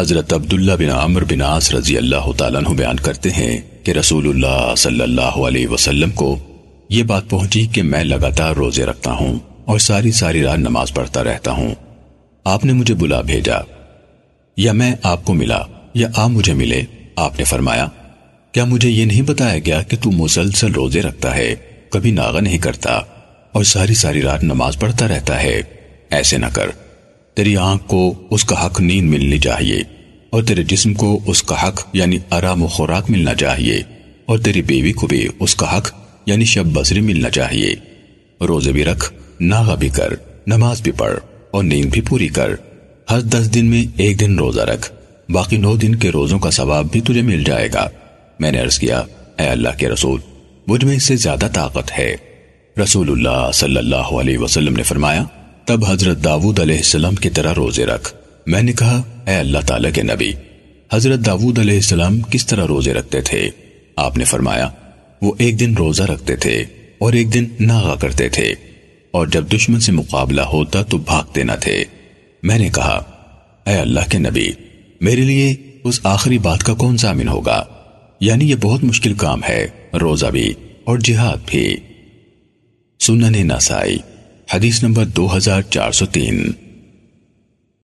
حضرت عبداللہ بن عمر بن عاص رضی اللہ تعالیٰ عنہ بیان کرتے ہیں کہ رسول اللہ صلی اللہ علیہ وسلم کو یہ بات پہنچی کہ میں لگاتار روزے رکھتا ہوں اور ساری ساری رات نماز پڑھتا رہتا ہوں۔ آپ نے مجھے بلا بھیجا یا میں آپ کو ملا یا آپ مجھے ملے، آپ نے فرمایا، کیا مجھے یہ نہیں بتایا گیا کہ تو مسلسل روزے رکھتا ہے، کبھی ناغا نہیں کرتا اور ساری ساری رات نماز پڑھتا رہتا ہے؟ ایسے نہ کر۔ تیری آنکھ کو اس کا حق نیند ملنی چاہیے، اور تیرے جسم کو اس کا حق یعنی آرام و خوراک ملنا چاہیے، اور تیری بیوی کو بھی اس کا حق یعنی شب بصری ملنا چاہیے۔ روزے بھی رکھ ناغا بھی کر، نماز بھی پڑھ، اور نیند بھی پوری کر۔ ہر دس دن میں ایک دن روزہ رکھ، باقی نو دن کے روزوں کا ثواب بھی تجھے مل جائے گا۔ میں نے عرض کیا، اے اللہ کے رسول، مجھ میں اس سے زیادہ طاقت ہے۔ رسول اللہ صلی اللہ علیہ وسلم نے فرمایا تب حضرت داود علیہ السلام کی طرح روزے رکھ۔ میں نے کہا، اے اللہ تعالیٰ کے نبی، حضرت داود علیہ السلام کس طرح روزے رکھتے تھے؟ آپ نے فرمایا، وہ ایک دن روزہ رکھتے تھے اور ایک دن ناغا کرتے تھے۔ اور جب دشمن سے مقابلہ ہوتا تو بھاگتے نہ تھے۔ میں نے کہا، اے اللہ کے نبی، میرے لیے اس آخری بات کا کون ضامن ہوگا؟ یعنی یہ بہت مشکل کام ہے، روزہ بھی اور جہاد بھی۔ سنن نسائی۔ حدیث نمبر دو ہزار چار سو تین۔